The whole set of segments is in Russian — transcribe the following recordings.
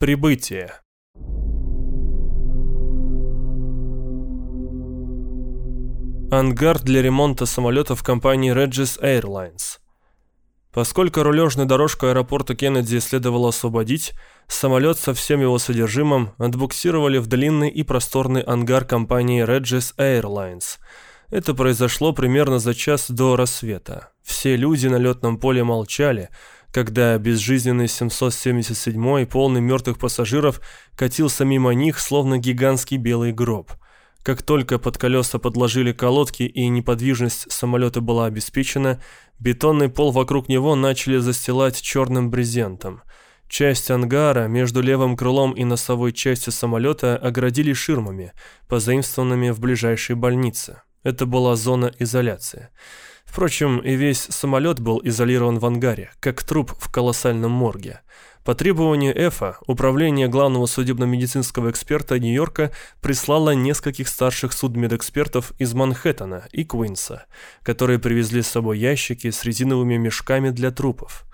Прибытие. Ангар для ремонта самолетов компании Regis Airlines. Поскольку рулежную дорожку аэропорта Кеннеди следовало освободить, самолет со всем его содержимым отбуксировали в длинный и просторный ангар компании Regis Airlines. Это произошло примерно за час до рассвета. Все люди на летном поле молчали, когда безжизненный 777-й, полный мертвых пассажиров, катился мимо них, словно гигантский белый гроб. Как только под колеса подложили колодки и неподвижность самолета была обеспечена, бетонный пол вокруг него начали застилать черным брезентом. Часть ангара между левым крылом и носовой частью самолета оградили ширмами, позаимствованными в ближайшей больнице. Это была зона изоляции. Впрочем, и весь самолет был изолирован в ангаре, как труп в колоссальном морге. По требованию Эфа, управление главного судебно-медицинского эксперта Нью-Йорка прислало нескольких старших судмедэкспертов из Манхэттена и Куинса, которые привезли с собой ящики с резиновыми мешками для трупов.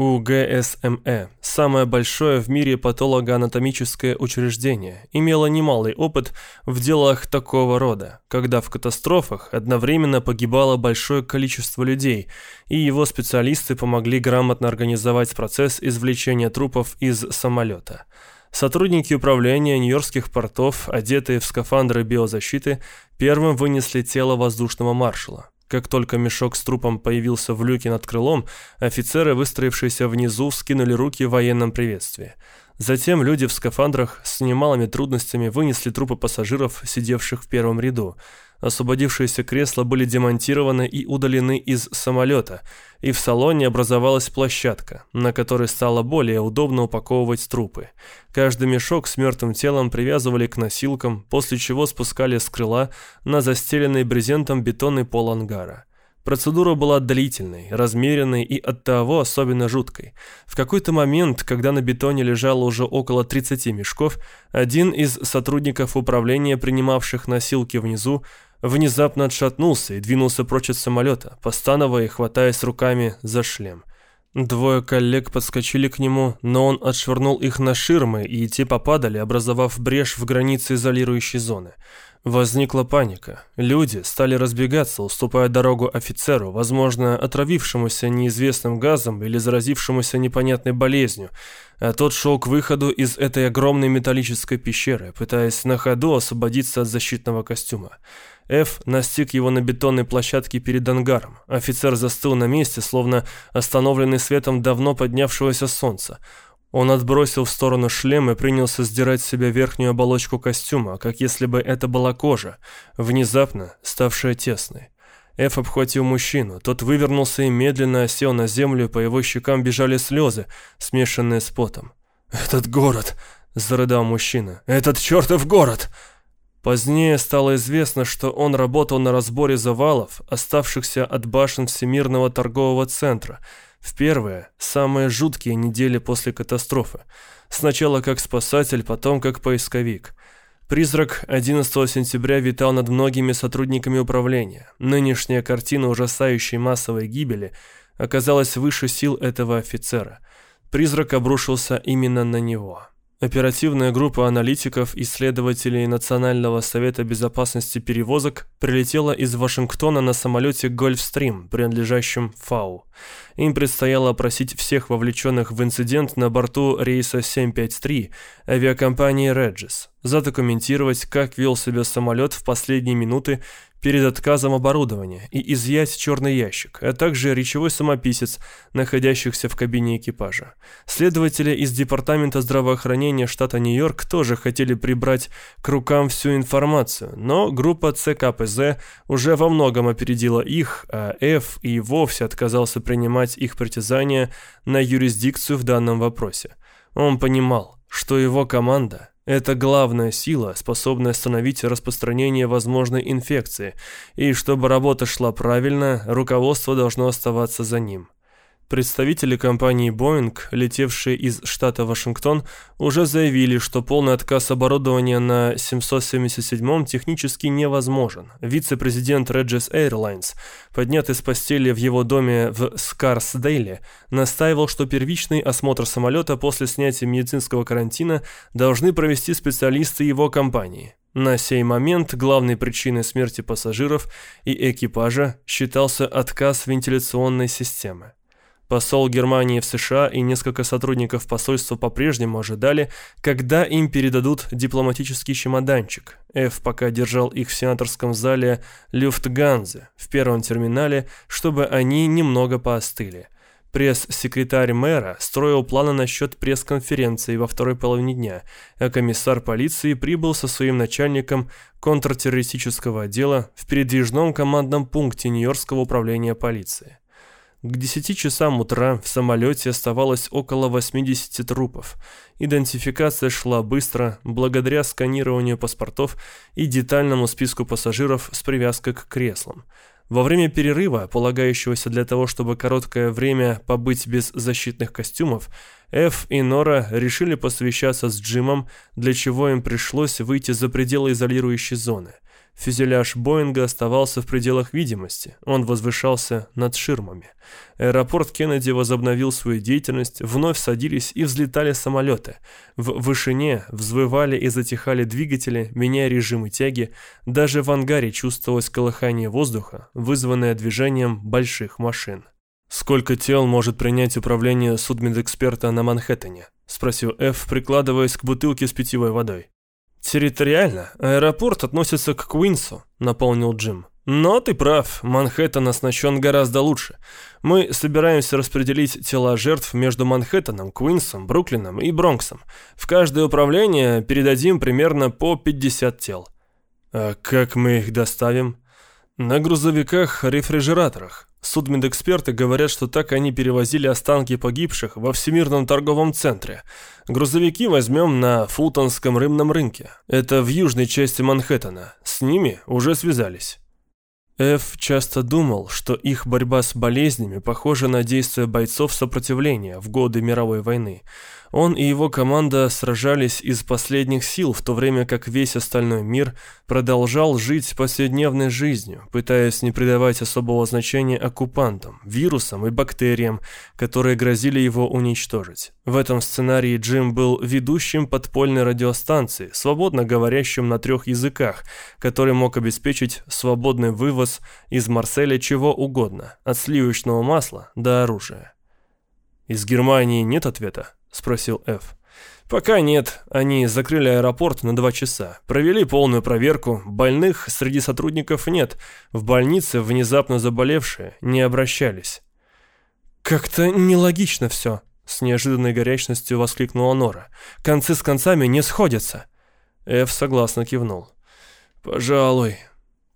У ГСМЭ, самое большое в мире патологоанатомическое учреждение, имело немалый опыт в делах такого рода, когда в катастрофах одновременно погибало большое количество людей, и его специалисты помогли грамотно организовать процесс извлечения трупов из самолета. Сотрудники управления Нью-Йоркских портов, одетые в скафандры биозащиты, первым вынесли тело воздушного маршала. Как только мешок с трупом появился в люке над крылом, офицеры, выстроившиеся внизу, скинули руки в военном приветствии. Затем люди в скафандрах с немалыми трудностями вынесли трупы пассажиров, сидевших в первом ряду. Освободившиеся кресла были демонтированы и удалены из самолета, и в салоне образовалась площадка, на которой стало более удобно упаковывать трупы. Каждый мешок с мертвым телом привязывали к носилкам, после чего спускали с крыла на застеленный брезентом бетонный пол ангара. Процедура была длительной, размеренной и оттого особенно жуткой. В какой-то момент, когда на бетоне лежало уже около 30 мешков, один из сотрудников управления, принимавших носилки внизу, внезапно отшатнулся и двинулся прочь от самолета, постановая и хватаясь руками за шлем. Двое коллег подскочили к нему, но он отшвырнул их на ширмы, и те попадали, образовав брешь в границе изолирующей зоны. Возникла паника. Люди стали разбегаться, уступая дорогу офицеру, возможно, отравившемуся неизвестным газом или заразившемуся непонятной болезнью, а тот шел к выходу из этой огромной металлической пещеры, пытаясь на ходу освободиться от защитного костюма. Ф настиг его на бетонной площадке перед ангаром. Офицер застыл на месте, словно остановленный светом давно поднявшегося солнца. Он отбросил в сторону шлем и принялся сдирать с себя верхнюю оболочку костюма, как если бы это была кожа, внезапно ставшая тесной. Эф обхватил мужчину. Тот вывернулся и медленно осел на землю, по его щекам бежали слезы, смешанные с потом. «Этот город!» – зарыдал мужчина. «Этот чертов город!» Позднее стало известно, что он работал на разборе завалов, оставшихся от башен Всемирного торгового центра, в первые, самые жуткие недели после катастрофы. Сначала как спасатель, потом как поисковик. Призрак 11 сентября витал над многими сотрудниками управления. Нынешняя картина ужасающей массовой гибели оказалась выше сил этого офицера. Призрак обрушился именно на него. Оперативная группа аналитиков, исследователей Национального совета безопасности перевозок прилетела из Вашингтона на самолете «Гольфстрим», принадлежащем ФАУ. Им предстояло опросить всех вовлеченных в инцидент на борту рейса 753 авиакомпании «Реджис», задокументировать, как вел себя самолет в последние минуты перед отказом оборудования и изъять черный ящик, а также речевой самописец, находящихся в кабине экипажа. Следователи из Департамента здравоохранения штата Нью-Йорк тоже хотели прибрать к рукам всю информацию, но группа ЦКПЗ уже во многом опередила их, а Ф и вовсе отказался принимать их притязания на юрисдикцию в данном вопросе. Он понимал, что его команда это главная сила, способная остановить распространение возможной инфекции, и чтобы работа шла правильно, руководство должно оставаться за ним. Представители компании Boeing, летевшие из штата Вашингтон, уже заявили, что полный отказ оборудования на 777-м технически невозможен. Вице-президент Regis Airlines, поднятый с постели в его доме в Скарсдейле, настаивал, что первичный осмотр самолета после снятия медицинского карантина должны провести специалисты его компании. На сей момент главной причиной смерти пассажиров и экипажа считался отказ вентиляционной системы. Посол Германии в США и несколько сотрудников посольства по-прежнему ожидали, когда им передадут дипломатический чемоданчик. Ф пока держал их в сенаторском зале Люфтганзе в первом терминале, чтобы они немного поостыли. Пресс-секретарь мэра строил планы насчет пресс-конференции во второй половине дня, а комиссар полиции прибыл со своим начальником контртеррористического отдела в передвижном командном пункте Нью-Йоркского управления полиции. К 10 часам утра в самолете оставалось около 80 трупов. Идентификация шла быстро, благодаря сканированию паспортов и детальному списку пассажиров с привязкой к креслам. Во время перерыва, полагающегося для того, чтобы короткое время побыть без защитных костюмов, Эф и Нора решили посовещаться с Джимом, для чего им пришлось выйти за пределы изолирующей зоны – Фюзеляж Боинга оставался в пределах видимости, он возвышался над ширмами. Аэропорт Кеннеди возобновил свою деятельность, вновь садились и взлетали самолеты. В вышине взвывали и затихали двигатели, меняя режимы тяги, даже в ангаре чувствовалось колыхание воздуха, вызванное движением больших машин. «Сколько тел может принять управление судмедэксперта на Манхэттене?» – спросил Ф, прикладываясь к бутылке с питьевой водой. «Территориально аэропорт относится к Куинсу», — наполнил Джим. «Но ты прав, Манхэттен оснащен гораздо лучше. Мы собираемся распределить тела жертв между Манхэттеном, Куинсом, Бруклином и Бронксом. В каждое управление передадим примерно по 50 тел». «А как мы их доставим?» «На грузовиках-рефрижераторах. Судмедэксперты говорят, что так они перевозили останки погибших во Всемирном торговом центре. Грузовики возьмем на Фултонском рыбном рынке. Это в южной части Манхэттена. С ними уже связались. Эф часто думал, что их борьба с болезнями похожа на действия бойцов сопротивления в годы мировой войны. Он и его команда сражались из последних сил, в то время как весь остальной мир продолжал жить повседневной жизнью, пытаясь не придавать особого значения оккупантам, вирусам и бактериям, которые грозили его уничтожить. В этом сценарии Джим был ведущим подпольной радиостанции, свободно говорящим на трех языках, который мог обеспечить свободный вывоз из Марселя чего угодно, от сливочного масла до оружия. Из Германии нет ответа? — спросил Ф. «Пока нет. Они закрыли аэропорт на два часа. Провели полную проверку. Больных среди сотрудников нет. В больнице внезапно заболевшие не обращались». «Как-то нелогично все», — с неожиданной горячностью воскликнула Нора. «Концы с концами не сходятся». Эф согласно кивнул. «Пожалуй.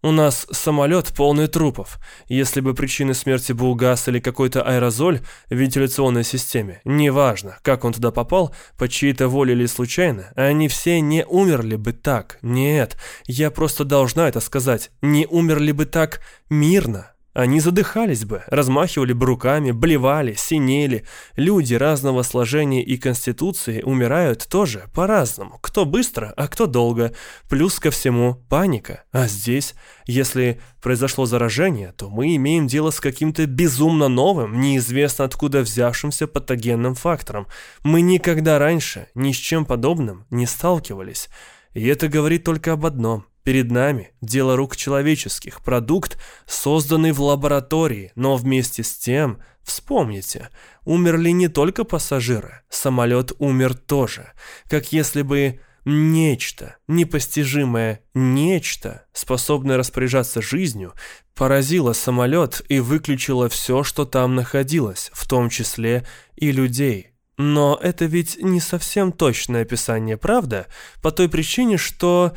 У нас самолет полный трупов. Если бы причиной смерти был газ или какой-то аэрозоль в вентиляционной системе, неважно, как он туда попал, по чьей-то воле или случайно, они все не умерли бы так. Нет, я просто должна это сказать. Не умерли бы так мирно. Они задыхались бы, размахивали бы руками, блевали, синели. Люди разного сложения и конституции умирают тоже по-разному. Кто быстро, а кто долго. Плюс ко всему паника. А здесь, если произошло заражение, то мы имеем дело с каким-то безумно новым, неизвестно откуда взявшимся патогенным фактором. Мы никогда раньше ни с чем подобным не сталкивались. И это говорит только об одном. Перед нами дело рук человеческих, продукт, созданный в лаборатории, но вместе с тем, вспомните, умерли не только пассажиры, самолет умер тоже, как если бы нечто, непостижимое нечто, способное распоряжаться жизнью, поразило самолет и выключило все, что там находилось, в том числе и людей. Но это ведь не совсем точное описание, правда? По той причине, что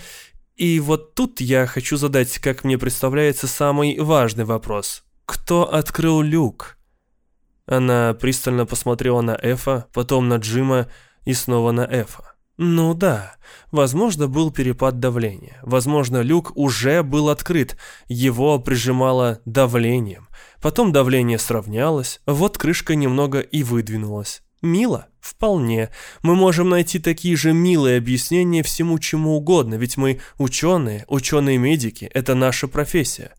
и вот тут я хочу задать, как мне представляется, самый важный вопрос. Кто открыл люк? Она пристально посмотрела на Эфа, потом на Джима и снова на Эфа. Ну да, возможно, был перепад давления. Возможно, люк уже был открыт, его прижимало давлением. Потом давление сравнялось, вот крышка немного и выдвинулась. Мило? Вполне. Мы можем найти такие же милые объяснения всему чему угодно, ведь мы ученые, ученые-медики, это наша профессия.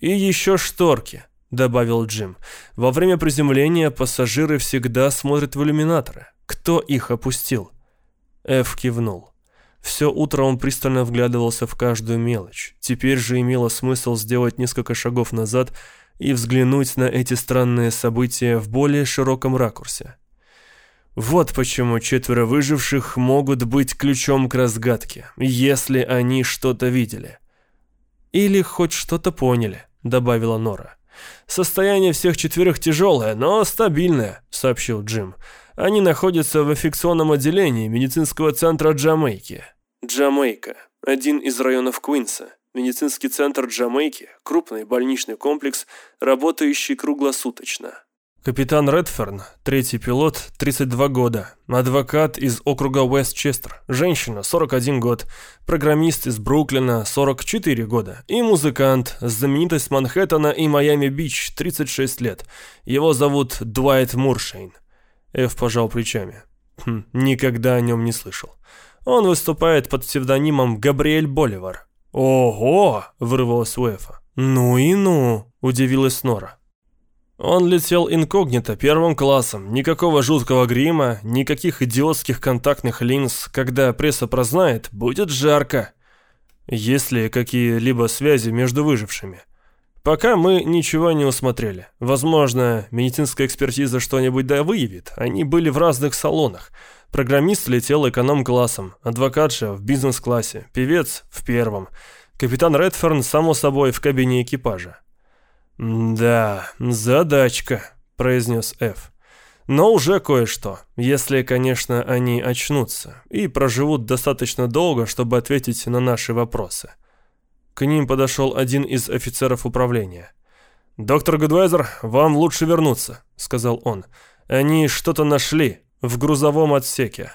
И еще шторки, добавил Джим. Во время приземления пассажиры всегда смотрят в иллюминаторы. Кто их опустил? Эф кивнул. Все утро он пристально вглядывался в каждую мелочь. Теперь же имело смысл сделать несколько шагов назад и взглянуть на эти странные события в более широком ракурсе. Вот почему четверо выживших могут быть ключом к разгадке, если они что-то видели. «Или хоть что-то поняли», — добавила Нора. «Состояние всех четверых тяжелое, но стабильное», — сообщил Джим. Они находятся в инфекционном отделении медицинского центра Джамайки. Джамайка – один из районов Куинса. Медицинский центр Джамайки – крупный больничный комплекс, работающий круглосуточно. Капитан Редферн, третий пилот, 32 года, адвокат из округа Уэстчестер, женщина, 41 год, программист из Бруклина, 44 года, и музыкант, знаменитость Манхэттена и Майами-Бич, 36 лет. Его зовут Дуайт Муршейн. Эв пожал плечами. Хм, никогда о нем не слышал. Он выступает под псевдонимом Габриэль Боливар. «Ого!» – вырвалось у Эфа. «Ну и ну!» – удивилась Нора. Он летел инкогнито первым классом, никакого жуткого грима, никаких идиотских контактных линз. Когда пресса прознает, будет жарко. Есть ли какие-либо связи между выжившими? Пока мы ничего не усмотрели. Возможно, медицинская экспертиза что-нибудь да выявит. Они были в разных салонах. Программист летел эконом-классом, адвокатша в бизнес-классе, певец в первом. Капитан Редферн, само собой, в кабине экипажа. «Да, задачка», — произнес Ф. «Но уже кое-что, если, конечно, они очнутся и проживут достаточно долго, чтобы ответить на наши вопросы». К ним подошел один из офицеров управления. «Доктор Гудвайзер, вам лучше вернуться», — сказал он. «Они что-то нашли в грузовом отсеке».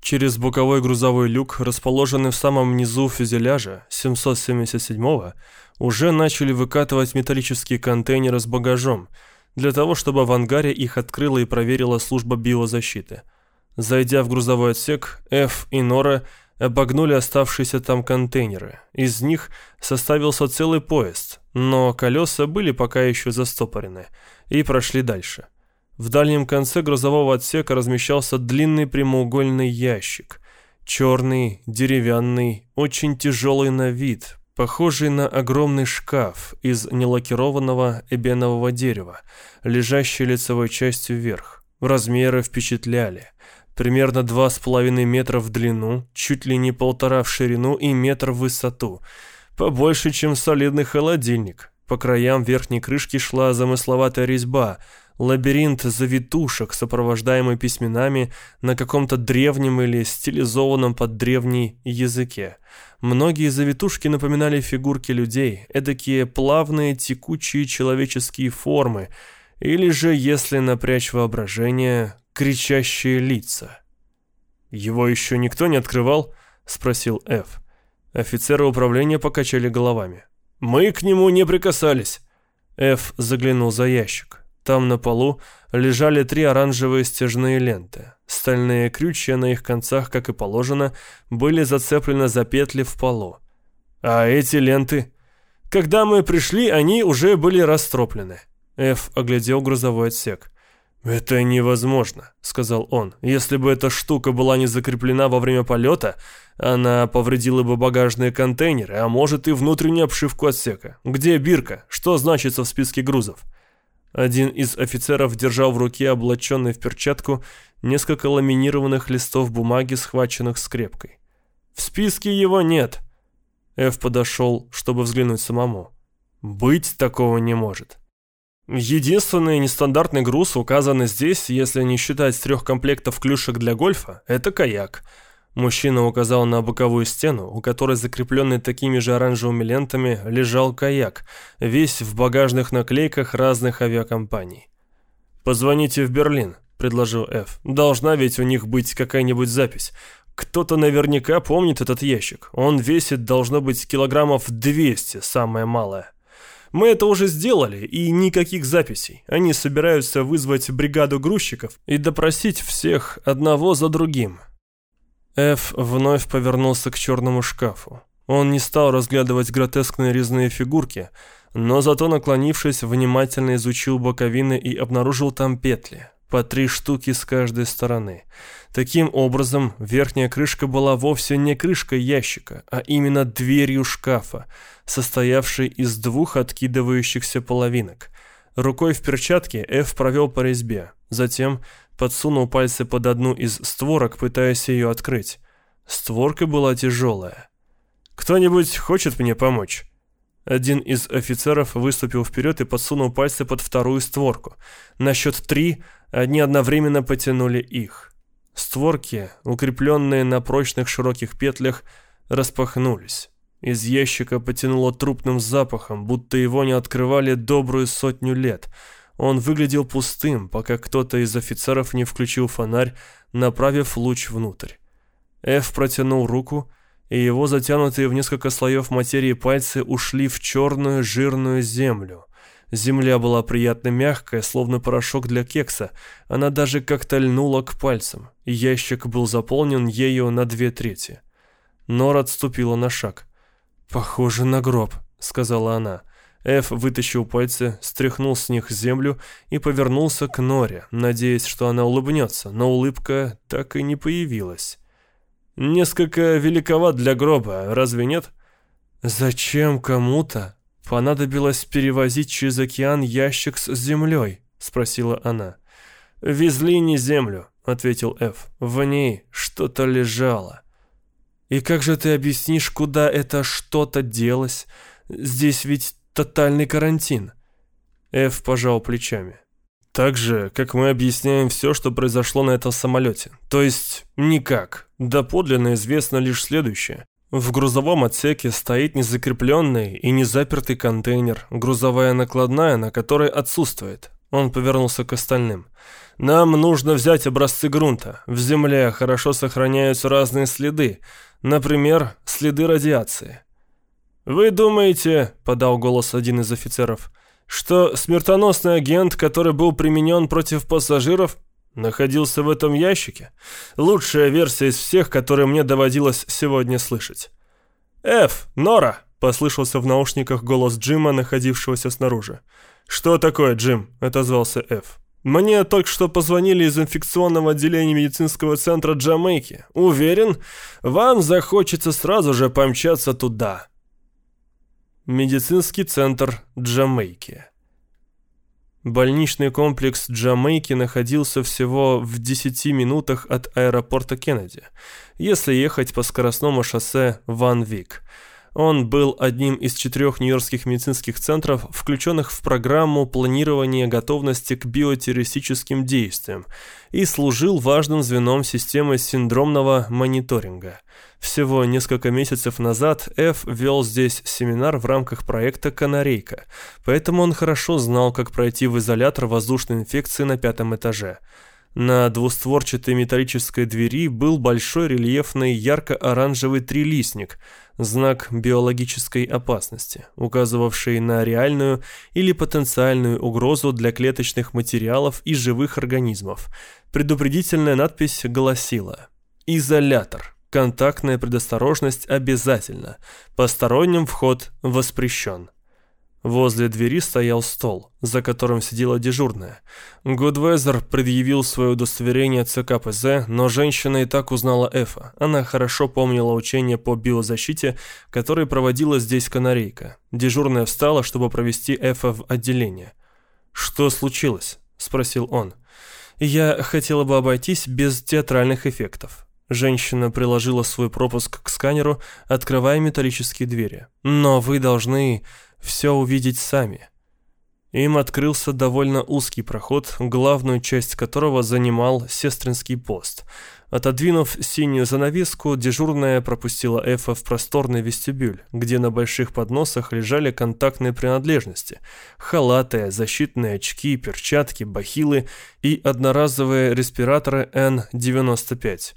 Через боковой грузовой люк, расположенный в самом низу фюзеляжа 777-го, уже начали выкатывать металлические контейнеры с багажом, для того, чтобы в ангаре их открыла и проверила служба биозащиты. Зайдя в грузовой отсек, Ф и Нора – обогнули оставшиеся там контейнеры. Из них составился целый поезд, но колеса были пока еще застопорены, и прошли дальше. В дальнем конце грузового отсека размещался длинный прямоугольный ящик. Черный, деревянный, очень тяжелый на вид, похожий на огромный шкаф из нелакированного эбенового дерева, лежащий лицевой частью вверх. Размеры впечатляли примерно два с половиной метра в длину, чуть ли не полтора в ширину и метр в высоту. Побольше, чем солидный холодильник. По краям верхней крышки шла замысловатая резьба, лабиринт завитушек, сопровождаемый письменами на каком-то древнем или стилизованном под древний языке. Многие завитушки напоминали фигурки людей, эдакие плавные текучие человеческие формы, или же, если напрячь воображение, кричащие лица. «Его еще никто не открывал?» — спросил Ф. Офицеры управления покачали головами. «Мы к нему не прикасались». Ф заглянул за ящик. Там на полу лежали три оранжевые стяжные ленты. Стальные крючья на их концах, как и положено, были зацеплены за петли в полу. А эти ленты? Когда мы пришли, они уже были растроплены. Ф оглядел грузовой отсек. «Это невозможно», — сказал он. «Если бы эта штука была не закреплена во время полета, она повредила бы багажные контейнеры, а может и внутреннюю обшивку отсека. Где бирка? Что значится в списке грузов?» Один из офицеров держал в руке облаченный в перчатку несколько ламинированных листов бумаги, схваченных скрепкой. «В списке его нет». Эф подошел, чтобы взглянуть самому. «Быть такого не может». Единственный нестандартный груз, указанный здесь, если не считать трех комплектов клюшек для гольфа, это каяк. Мужчина указал на боковую стену, у которой закрепленный такими же оранжевыми лентами лежал каяк, весь в багажных наклейках разных авиакомпаний. «Позвоните в Берлин», — предложил Эф. «Должна ведь у них быть какая-нибудь запись. Кто-то наверняка помнит этот ящик. Он весит, должно быть, килограммов 200, самое малое. Мы это уже сделали, и никаких записей. Они собираются вызвать бригаду грузчиков и допросить всех одного за другим». Эф вновь повернулся к черному шкафу. Он не стал разглядывать гротескные резные фигурки, но зато, наклонившись, внимательно изучил боковины и обнаружил там петли, по три штуки с каждой стороны. Таким образом, верхняя крышка была вовсе не крышкой ящика, а именно дверью шкафа, состоявшей из двух откидывающихся половинок. Рукой в перчатке Эф провел по резьбе, затем подсунул пальцы под одну из створок, пытаясь ее открыть. Створка была тяжелая. «Кто-нибудь хочет мне помочь?» Один из офицеров выступил вперед и подсунул пальцы под вторую створку. На счет три они одновременно потянули их. Створки, укрепленные на прочных широких петлях, распахнулись. Из ящика потянуло трупным запахом, будто его не открывали добрую сотню лет. Он выглядел пустым, пока кто-то из офицеров не включил фонарь, направив луч внутрь. Эф протянул руку и его затянутые в несколько слоев материи пальцы ушли в черную жирную землю. Земля была приятно мягкая, словно порошок для кекса. Она даже как-то льнула к пальцам. Ящик был заполнен ею на две трети. Нора отступила на шаг. «Похоже на гроб», — сказала она. Эф вытащил пальцы, стряхнул с них землю и повернулся к Норе, надеясь, что она улыбнется, но улыбка так и не появилась. Несколько великоват для гроба, разве нет? Зачем кому-то понадобилось перевозить через океан ящик с землей? Спросила она. Везли не землю, ответил Ф. В ней что-то лежало. И как же ты объяснишь, куда это что-то делось? Здесь ведь тотальный карантин. Ф пожал плечами. Так же, как мы объясняем все, что произошло на этом самолете. То есть, никак. Доподлинно известно лишь следующее. В грузовом отсеке стоит незакрепленный и незапертый контейнер, грузовая накладная, на которой отсутствует. Он повернулся к остальным. «Нам нужно взять образцы грунта. В земле хорошо сохраняются разные следы. Например, следы радиации». «Вы думаете», — подал голос один из офицеров, — что смертоносный агент, который был применен против пассажиров, находился в этом ящике. Лучшая версия из всех, которые мне доводилось сегодня слышать. «Эф, Нора!» – послышался в наушниках голос Джима, находившегося снаружи. «Что такое, Джим?» – отозвался Эф. «Мне только что позвонили из инфекционного отделения медицинского центра Джамайки. Уверен, вам захочется сразу же помчаться туда». Медицинский центр Джамайки. Больничный комплекс Джамайки находился всего в 10 минутах от аэропорта Кеннеди, если ехать по скоростному шоссе Ван Вик – он был одним из четырех нью-йоркских медицинских центров, включенных в программу планирования готовности к биотеррористическим действиям, и служил важным звеном системы синдромного мониторинга. Всего несколько месяцев назад Ф вел здесь семинар в рамках проекта «Канарейка», поэтому он хорошо знал, как пройти в изолятор воздушной инфекции на пятом этаже – на двустворчатой металлической двери был большой рельефный ярко-оранжевый трилистник, знак биологической опасности, указывавший на реальную или потенциальную угрозу для клеточных материалов и живых организмов. Предупредительная надпись гласила «Изолятор. Контактная предосторожность обязательно. Посторонним вход воспрещен». Возле двери стоял стол, за которым сидела дежурная. Гудвезер предъявил свое удостоверение ЦКПЗ, но женщина и так узнала Эфа. Она хорошо помнила учение по биозащите, которое проводила здесь канарейка. Дежурная встала, чтобы провести Эфа в отделение. «Что случилось?» – спросил он. «Я хотела бы обойтись без театральных эффектов». Женщина приложила свой пропуск к сканеру, открывая металлические двери. «Но вы должны все увидеть сами. Им открылся довольно узкий проход, главную часть которого занимал сестринский пост. Отодвинув синюю занавеску, дежурная пропустила Эфа в просторный вестибюль, где на больших подносах лежали контактные принадлежности – халаты, защитные очки, перчатки, бахилы и одноразовые респираторы N95.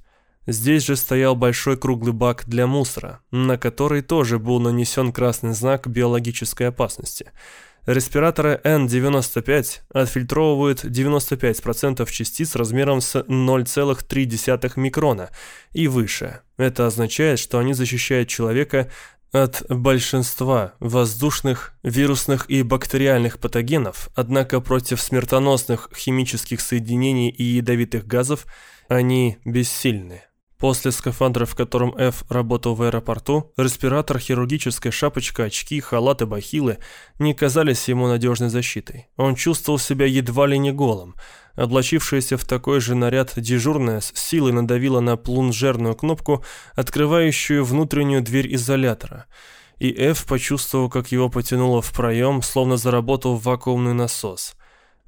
Здесь же стоял большой круглый бак для мусора, на который тоже был нанесен красный знак биологической опасности – Респираторы N95 отфильтровывают 95% частиц размером с 0,3 микрона и выше. Это означает, что они защищают человека от большинства воздушных, вирусных и бактериальных патогенов, однако против смертоносных химических соединений и ядовитых газов они бессильны. После скафандра, в котором Ф работал в аэропорту, респиратор, хирургическая шапочка, очки, халат и бахилы не казались ему надежной защитой. Он чувствовал себя едва ли не голым. Облачившаяся в такой же наряд дежурная с силой надавила на плунжерную кнопку, открывающую внутреннюю дверь изолятора. И Ф почувствовал, как его потянуло в проем, словно заработал вакуумный насос.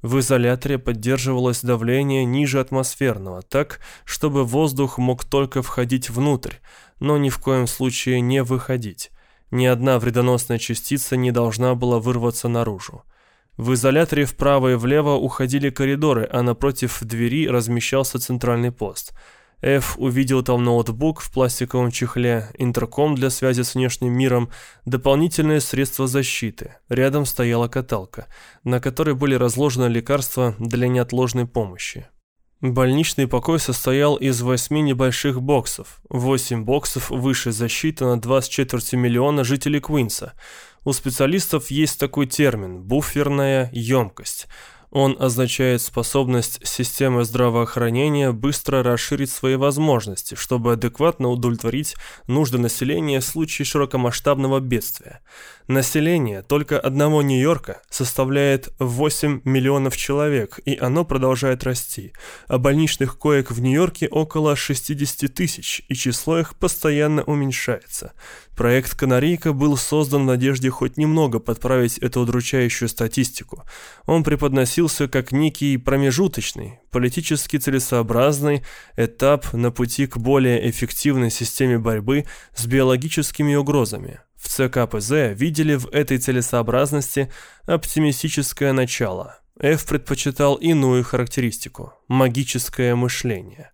В изоляторе поддерживалось давление ниже атмосферного, так, чтобы воздух мог только входить внутрь, но ни в коем случае не выходить. Ни одна вредоносная частица не должна была вырваться наружу. В изоляторе вправо и влево уходили коридоры, а напротив двери размещался центральный пост – Эф увидел там ноутбук в пластиковом чехле, интерком для связи с внешним миром, дополнительные средства защиты. Рядом стояла каталка, на которой были разложены лекарства для неотложной помощи. Больничный покой состоял из восьми небольших боксов. Восемь боксов выше защиты на два с четвертью миллиона жителей Квинса. У специалистов есть такой термин – буферная емкость – он означает способность системы здравоохранения быстро расширить свои возможности, чтобы адекватно удовлетворить нужды населения в случае широкомасштабного бедствия. Население только одного Нью-Йорка составляет 8 миллионов человек, и оно продолжает расти, а больничных коек в Нью-Йорке около 60 тысяч, и число их постоянно уменьшается. Проект «Канарейка» был создан в надежде хоть немного подправить эту удручающую статистику. Он преподносился как некий промежуточный, политически целесообразный этап на пути к более эффективной системе борьбы с биологическими угрозами. В ЦКПЗ видели в этой целесообразности оптимистическое начало. Ф предпочитал иную характеристику – магическое мышление.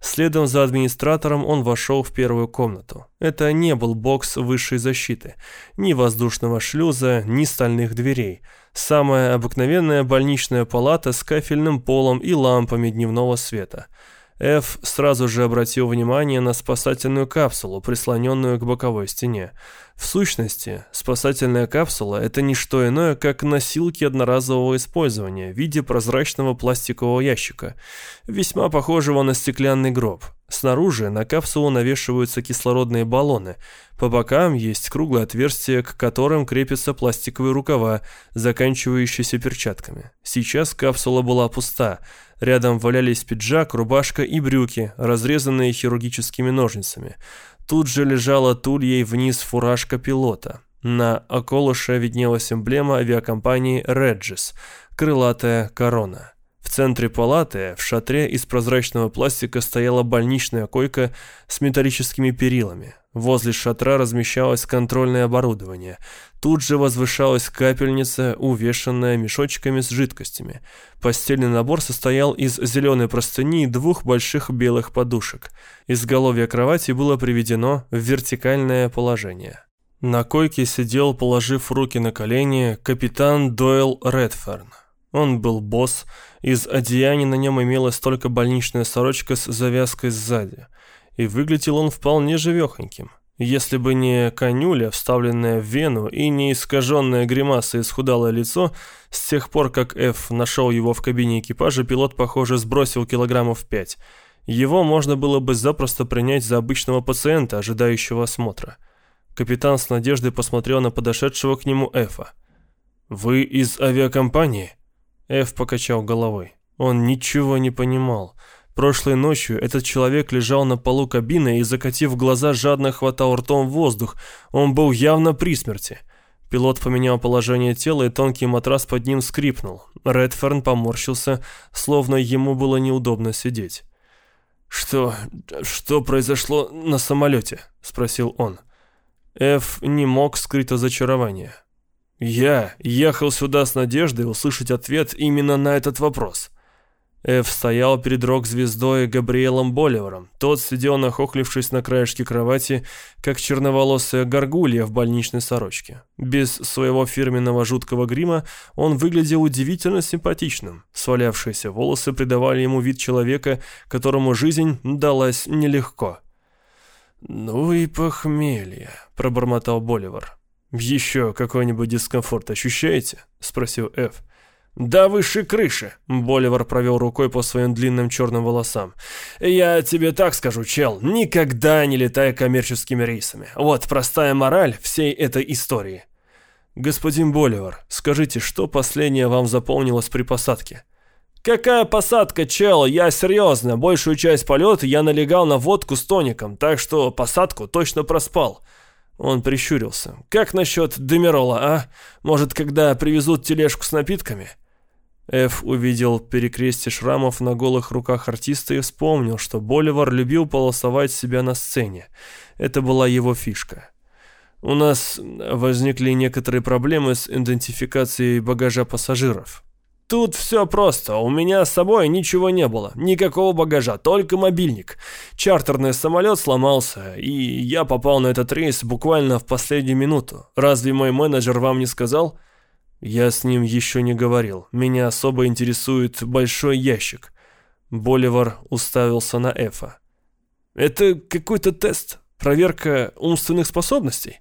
Следом за администратором он вошел в первую комнату. Это не был бокс высшей защиты. Ни воздушного шлюза, ни стальных дверей. Самая обыкновенная больничная палата с кафельным полом и лампами дневного света – Эф сразу же обратил внимание на спасательную капсулу, прислоненную к боковой стене. В сущности, спасательная капсула – это не что иное, как носилки одноразового использования в виде прозрачного пластикового ящика, весьма похожего на стеклянный гроб. Снаружи на капсулу навешиваются кислородные баллоны. По бокам есть круглые отверстия, к которым крепятся пластиковые рукава, заканчивающиеся перчатками. Сейчас капсула была пуста – Рядом валялись пиджак, рубашка и брюки, разрезанные хирургическими ножницами. Тут же лежала тульей вниз фуражка пилота. На околыше виднелась эмблема авиакомпании «Реджис» – крылатая корона. В центре палаты, в шатре из прозрачного пластика стояла больничная койка с металлическими перилами. Возле шатра размещалось контрольное оборудование. Тут же возвышалась капельница, увешанная мешочками с жидкостями. Постельный набор состоял из зеленой простыни и двух больших белых подушек. Изголовье кровати было приведено в вертикальное положение. На койке сидел, положив руки на колени, капитан Дойл Редферн. Он был босс, из одеяний на нем имелась только больничная сорочка с завязкой сзади – и выглядел он вполне живехоньким. Если бы не конюля, вставленная в вену, и не искаженное гримаса исхудалое лицо, с тех пор, как Ф нашел его в кабине экипажа, пилот, похоже, сбросил килограммов пять. Его можно было бы запросто принять за обычного пациента, ожидающего осмотра. Капитан с надеждой посмотрел на подошедшего к нему Эфа. «Вы из авиакомпании?» Эф покачал головой. Он ничего не понимал. Прошлой ночью этот человек лежал на полу кабины и, закатив глаза, жадно хватал ртом воздух. Он был явно при смерти. Пилот поменял положение тела, и тонкий матрас под ним скрипнул. Редферн поморщился, словно ему было неудобно сидеть. «Что... что произошло на самолете?» — спросил он. Эф не мог скрыть разочарование. «Я ехал сюда с надеждой услышать ответ именно на этот вопрос». Эф стоял перед рок-звездой Габриэлом Боливером. Тот сидел, нахохлившись на краешке кровати, как черноволосая горгулья в больничной сорочке. Без своего фирменного жуткого грима он выглядел удивительно симпатичным. Свалявшиеся волосы придавали ему вид человека, которому жизнь далась нелегко. «Ну и похмелье», — пробормотал Боливер. «Еще какой-нибудь дискомфорт ощущаете?» — спросил Эф. «Да выше крыши», — Боливар провел рукой по своим длинным черным волосам. «Я тебе так скажу, чел, никогда не летай коммерческими рейсами. Вот простая мораль всей этой истории». «Господин Боливар, скажите, что последнее вам заполнилось при посадке?» «Какая посадка, чел? Я серьезно. Большую часть полета я налегал на водку с тоником, так что посадку точно проспал». Он прищурился. «Как насчет демирола, а? Может, когда привезут тележку с напитками?» Эф увидел перекрестие шрамов на голых руках артиста и вспомнил, что Боливар любил полосовать себя на сцене. Это была его фишка. «У нас возникли некоторые проблемы с идентификацией багажа пассажиров». «Тут все просто. У меня с собой ничего не было. Никакого багажа, только мобильник. Чартерный самолет сломался, и я попал на этот рейс буквально в последнюю минуту. Разве мой менеджер вам не сказал?» Я с ним еще не говорил. Меня особо интересует большой ящик. Боливар уставился на Эфа. Это какой-то тест? Проверка умственных способностей?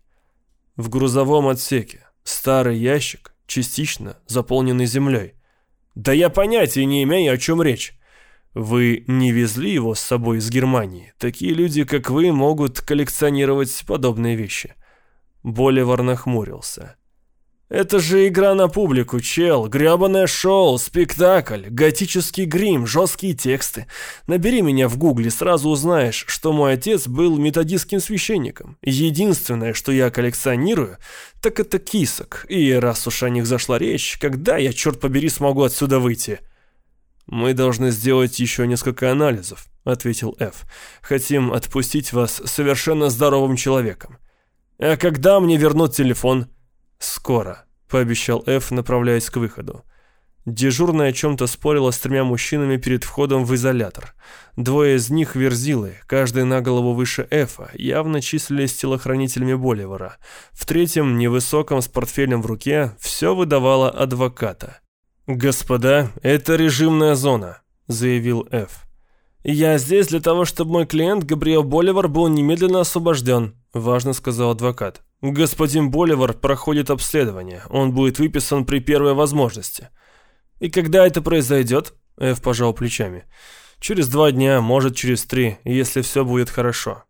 В грузовом отсеке. Старый ящик, частично заполненный землей. Да я понятия не имею, о чем речь. Вы не везли его с собой из Германии. Такие люди, как вы, могут коллекционировать подобные вещи. Боливар нахмурился. Это же игра на публику, чел, грёбаное шоу, спектакль, готический грим, жесткие тексты. Набери меня в гугле, сразу узнаешь, что мой отец был методистским священником. Единственное, что я коллекционирую, так это кисок. И раз уж о них зашла речь, когда я, черт побери, смогу отсюда выйти?» «Мы должны сделать еще несколько анализов», — ответил Ф. «Хотим отпустить вас совершенно здоровым человеком». «А когда мне вернут телефон?» «Скоро», — пообещал Эф, направляясь к выходу. Дежурная о чем-то спорила с тремя мужчинами перед входом в изолятор. Двое из них верзилы, каждый на голову выше Эфа, явно числились телохранителями Боливара. В третьем, невысоком, с портфелем в руке, все выдавало адвоката. «Господа, это режимная зона», — заявил Эф. «Я здесь для того, чтобы мой клиент Габриэл Боливар был немедленно освобожден», — важно сказал адвокат. Господин Боливар проходит обследование. Он будет выписан при первой возможности. И когда это произойдет? Эф пожал плечами. Через два дня, может через три, если все будет хорошо.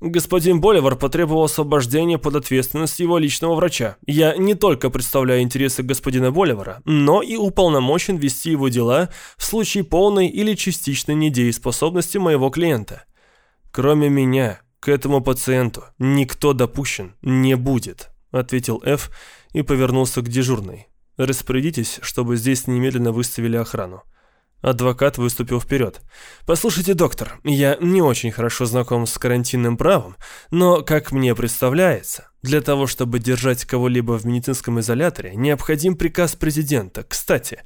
Господин Боливар потребовал освобождения под ответственность его личного врача. Я не только представляю интересы господина Боливара, но и уполномочен вести его дела в случае полной или частичной недееспособности моего клиента. Кроме меня, «К этому пациенту никто допущен не будет», — ответил Ф и повернулся к дежурной. «Распорядитесь, чтобы здесь немедленно выставили охрану». Адвокат выступил вперед. «Послушайте, доктор, я не очень хорошо знаком с карантинным правом, но, как мне представляется, для того, чтобы держать кого-либо в медицинском изоляторе, необходим приказ президента. Кстати,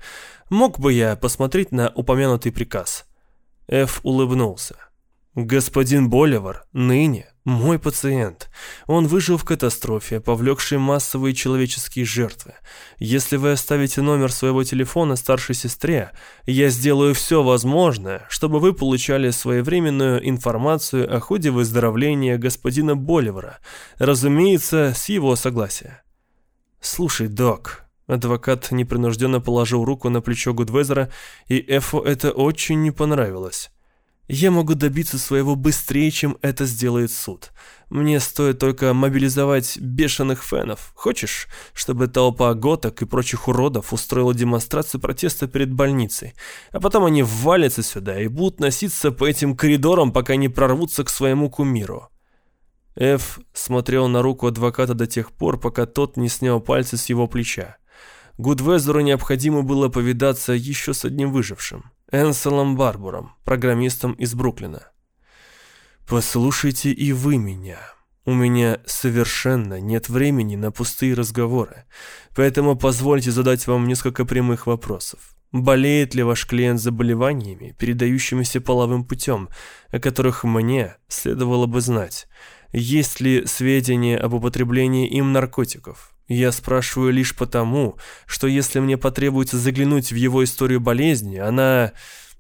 мог бы я посмотреть на упомянутый приказ?» Ф улыбнулся. Господин Боливар ныне мой пациент. Он выжил в катастрофе, повлекшей массовые человеческие жертвы. Если вы оставите номер своего телефона старшей сестре, я сделаю все возможное, чтобы вы получали своевременную информацию о ходе выздоровления господина Боливара, разумеется, с его согласия. Слушай, док, Адвокат непринужденно положил руку на плечо Гудвезера, и Эфу это очень не понравилось. Я могу добиться своего быстрее, чем это сделает суд. Мне стоит только мобилизовать бешеных фенов. Хочешь, чтобы толпа готок и прочих уродов устроила демонстрацию протеста перед больницей, а потом они ввалятся сюда и будут носиться по этим коридорам, пока не прорвутся к своему кумиру?» Эф смотрел на руку адвоката до тех пор, пока тот не снял пальцы с его плеча. Гудвезеру необходимо было повидаться еще с одним выжившим, Энселом Барбуром, программистом из Бруклина. «Послушайте и вы меня. У меня совершенно нет времени на пустые разговоры, поэтому позвольте задать вам несколько прямых вопросов. Болеет ли ваш клиент заболеваниями, передающимися половым путем, о которых мне следовало бы знать?» Есть ли сведения об употреблении им наркотиков? Я спрашиваю лишь потому, что если мне потребуется заглянуть в его историю болезни, она...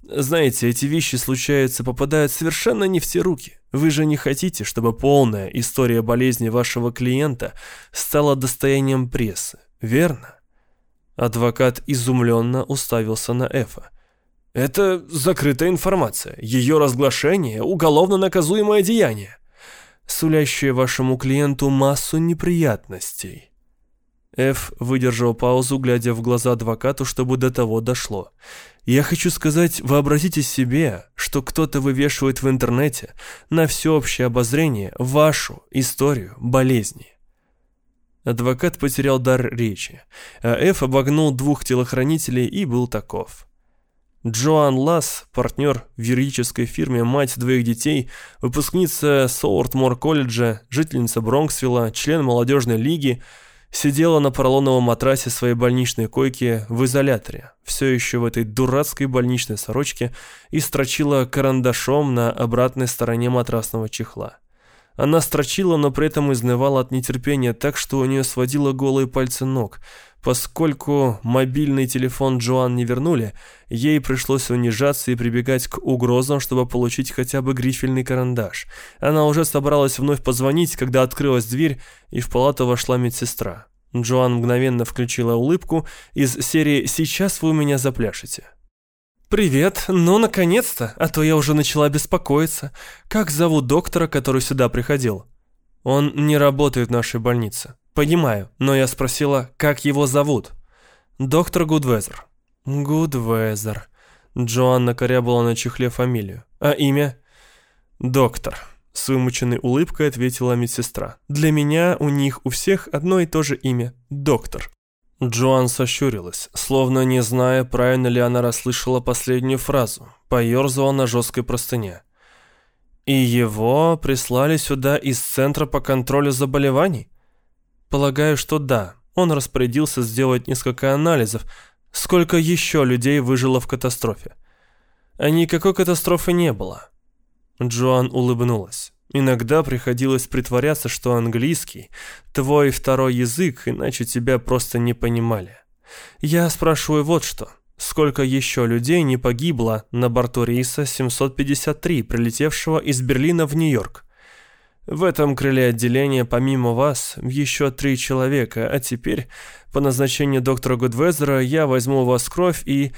Знаете, эти вещи случаются, попадают совершенно не в те руки. Вы же не хотите, чтобы полная история болезни вашего клиента стала достоянием прессы, верно? Адвокат изумленно уставился на Эфа. Это закрытая информация. Ее разглашение – уголовно наказуемое деяние сулящее вашему клиенту массу неприятностей». Эф выдержал паузу, глядя в глаза адвокату, чтобы до того дошло. «Я хочу сказать, вообразите себе, что кто-то вывешивает в интернете на всеобщее обозрение вашу историю болезни». Адвокат потерял дар речи, а Эф обогнул двух телохранителей и был таков. Джоан Ласс, партнер в юридической фирме, мать двоих детей, выпускница Соуртмор колледжа, жительница Бронксвилла, член молодежной лиги, сидела на поролоновом матрасе своей больничной койки в изоляторе, все еще в этой дурацкой больничной сорочке и строчила карандашом на обратной стороне матрасного чехла. Она строчила, но при этом изнывала от нетерпения так, что у нее сводило голые пальцы ног – Поскольку мобильный телефон Джоан не вернули, ей пришлось унижаться и прибегать к угрозам, чтобы получить хотя бы грифельный карандаш. Она уже собралась вновь позвонить, когда открылась дверь, и в палату вошла медсестра. Джоан мгновенно включила улыбку из серии «Сейчас вы у меня запляшете». «Привет, ну наконец-то, а то я уже начала беспокоиться. Как зовут доктора, который сюда приходил?» «Он не работает в нашей больнице». «Понимаю, но я спросила, как его зовут?» «Доктор Гудвезер». «Гудвезер». Джоанна корябала на чехле фамилию. «А имя?» «Доктор», — с вымученной улыбкой ответила медсестра. «Для меня у них у всех одно и то же имя — доктор». Джоан сощурилась, словно не зная, правильно ли она расслышала последнюю фразу. Поерзала на жесткой простыне. «И его прислали сюда из Центра по контролю заболеваний?» Полагаю, что да. Он распорядился сделать несколько анализов. Сколько еще людей выжило в катастрофе? А никакой катастрофы не было. Джоан улыбнулась. Иногда приходилось притворяться, что английский – твой второй язык, иначе тебя просто не понимали. Я спрашиваю вот что. Сколько еще людей не погибло на борту рейса 753, прилетевшего из Берлина в Нью-Йорк? В этом крыле отделения помимо вас еще три человека, а теперь, по назначению доктора Гудвезера, я возьму у вас кровь и...»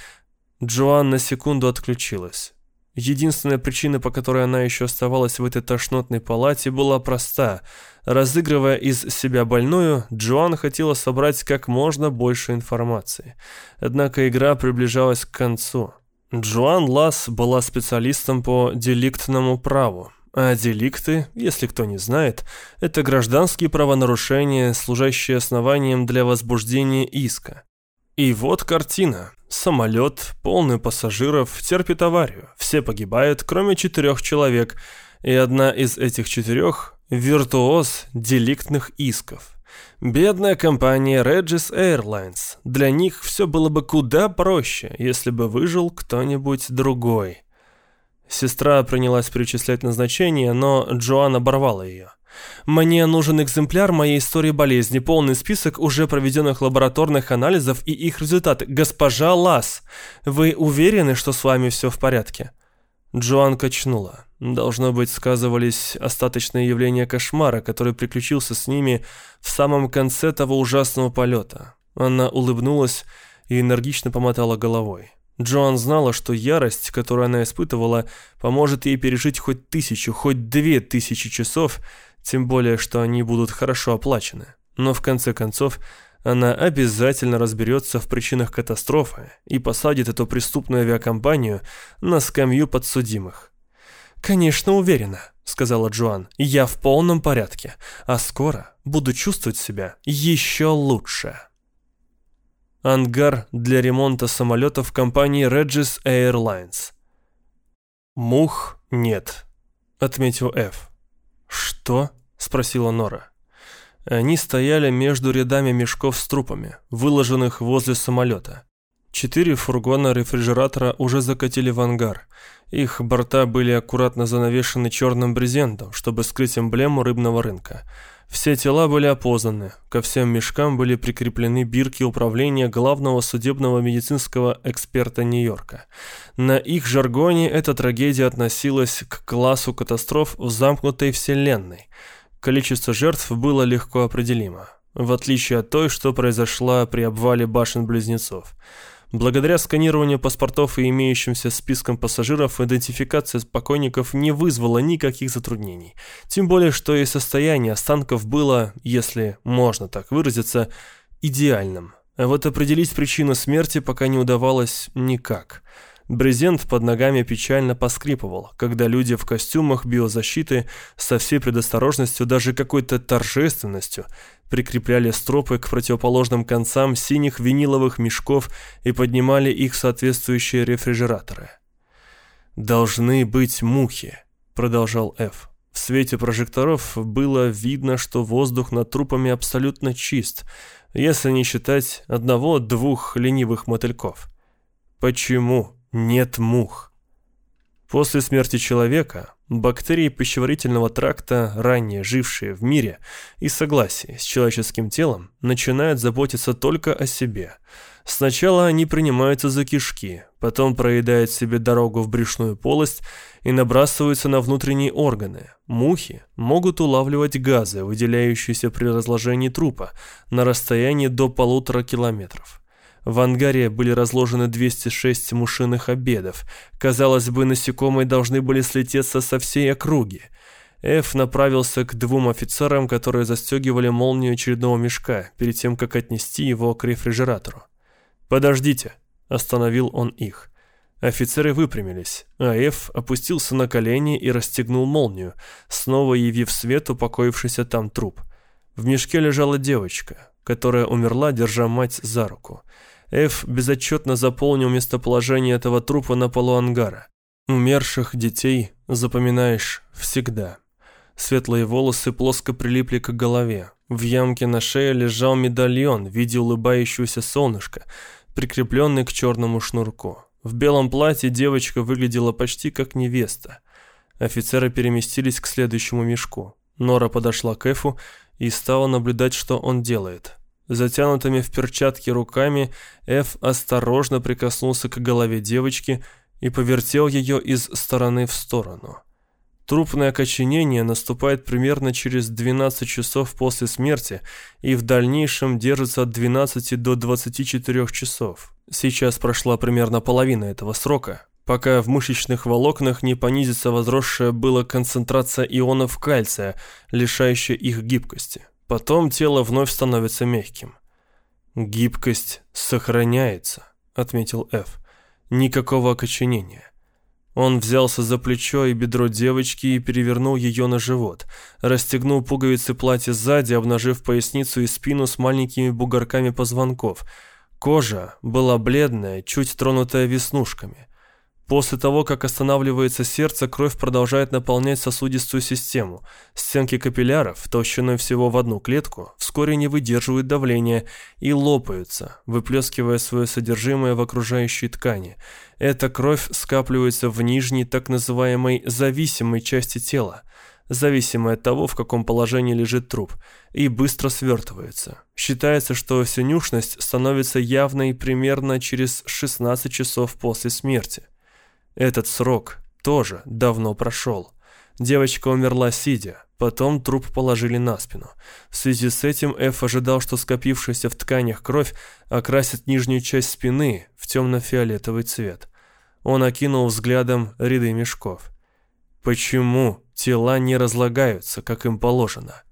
Джоан на секунду отключилась. Единственная причина, по которой она еще оставалась в этой тошнотной палате, была проста. Разыгрывая из себя больную, Джоан хотела собрать как можно больше информации. Однако игра приближалась к концу. Джоан Ласс была специалистом по деликтному праву. А деликты, если кто не знает, это гражданские правонарушения, служащие основанием для возбуждения иска. И вот картина. Самолет, полный пассажиров, терпит аварию. Все погибают, кроме четырех человек. И одна из этих четырех – виртуоз деликтных исков. Бедная компания Regis Airlines. Для них все было бы куда проще, если бы выжил кто-нибудь другой. Сестра принялась перечислять назначения, но Джоан оборвала ее. «Мне нужен экземпляр моей истории болезни, полный список уже проведенных лабораторных анализов и их результаты. Госпожа Лас, вы уверены, что с вами все в порядке?» Джоан качнула. Должно быть, сказывались остаточные явления кошмара, который приключился с ними в самом конце того ужасного полета. Она улыбнулась и энергично помотала головой. Джоан знала, что ярость, которую она испытывала, поможет ей пережить хоть тысячу, хоть две тысячи часов, тем более, что они будут хорошо оплачены. Но в конце концов, она обязательно разберется в причинах катастрофы и посадит эту преступную авиакомпанию на скамью подсудимых. «Конечно, уверена», — сказала Джоан. «Я в полном порядке, а скоро буду чувствовать себя еще лучше». Ангар для ремонта самолетов компании Regis Airlines. «Мух нет», — отметил Ф. «Что?» — спросила Нора. Они стояли между рядами мешков с трупами, выложенных возле самолета. Четыре фургона рефрижератора уже закатили в ангар. Их борта были аккуратно занавешены черным брезентом, чтобы скрыть эмблему рыбного рынка. Все тела были опознаны, ко всем мешкам были прикреплены бирки управления главного судебного медицинского эксперта Нью-Йорка. На их жаргоне эта трагедия относилась к классу катастроф в замкнутой вселенной. Количество жертв было легко определимо, в отличие от той, что произошла при обвале башен-близнецов. Благодаря сканированию паспортов и имеющимся спискам пассажиров, идентификация покойников не вызвала никаких затруднений. Тем более, что и состояние останков было, если можно так выразиться, идеальным. А вот определить причину смерти пока не удавалось никак. Брезент под ногами печально поскрипывал, когда люди в костюмах биозащиты со всей предосторожностью, даже какой-то торжественностью, прикрепляли стропы к противоположным концам синих виниловых мешков и поднимали их соответствующие рефрижераторы. «Должны быть мухи», — продолжал Ф. В свете прожекторов было видно, что воздух над трупами абсолютно чист, если не считать одного-двух ленивых мотыльков. Почему нет мух? После смерти человека бактерии пищеварительного тракта, ранее жившие в мире и согласии с человеческим телом, начинают заботиться только о себе. Сначала они принимаются за кишки, потом проедают себе дорогу в брюшную полость и набрасываются на внутренние органы. Мухи могут улавливать газы, выделяющиеся при разложении трупа, на расстоянии до полутора километров. В ангаре были разложены 206 мушиных обедов. Казалось бы, насекомые должны были слететься со всей округи. Эф направился к двум офицерам, которые застегивали молнию очередного мешка, перед тем, как отнести его к рефрижератору. «Подождите», — остановил он их. Офицеры выпрямились, а Эф опустился на колени и расстегнул молнию, снова явив свету покоившийся там труп. В мешке лежала девочка, которая умерла, держа мать за руку. Эф безотчетно заполнил местоположение этого трупа на полу ангара. Умерших детей запоминаешь всегда. Светлые волосы плоско прилипли к голове. В ямке на шее лежал медальон в виде улыбающегося солнышка, прикрепленный к черному шнурку. В белом платье девочка выглядела почти как невеста. Офицеры переместились к следующему мешку. Нора подошла к Эфу и стала наблюдать, что он делает. Затянутыми в перчатки руками Эф осторожно прикоснулся к голове девочки и повертел ее из стороны в сторону. Трупное окоченение наступает примерно через 12 часов после смерти и в дальнейшем держится от 12 до 24 часов. Сейчас прошла примерно половина этого срока, пока в мышечных волокнах не понизится возросшая была концентрация ионов кальция, лишающая их гибкости. Потом тело вновь становится мягким. «Гибкость сохраняется», — отметил Ф. «Никакого окоченения». Он взялся за плечо и бедро девочки и перевернул ее на живот, расстегнул пуговицы платья сзади, обнажив поясницу и спину с маленькими бугорками позвонков. Кожа была бледная, чуть тронутая веснушками. После того, как останавливается сердце, кровь продолжает наполнять сосудистую систему. Стенки капилляров, толщиной всего в одну клетку, вскоре не выдерживают давления и лопаются, выплескивая свое содержимое в окружающие ткани. Эта кровь скапливается в нижней так называемой зависимой части тела, зависимой от того, в каком положении лежит труп, и быстро свертывается. Считается, что синюшность становится явной примерно через 16 часов после смерти. Этот срок тоже давно прошел. Девочка умерла сидя, потом труп положили на спину. В связи с этим Эф ожидал, что скопившаяся в тканях кровь окрасит нижнюю часть спины в темно-фиолетовый цвет. Он окинул взглядом ряды мешков. Почему тела не разлагаются, как им положено?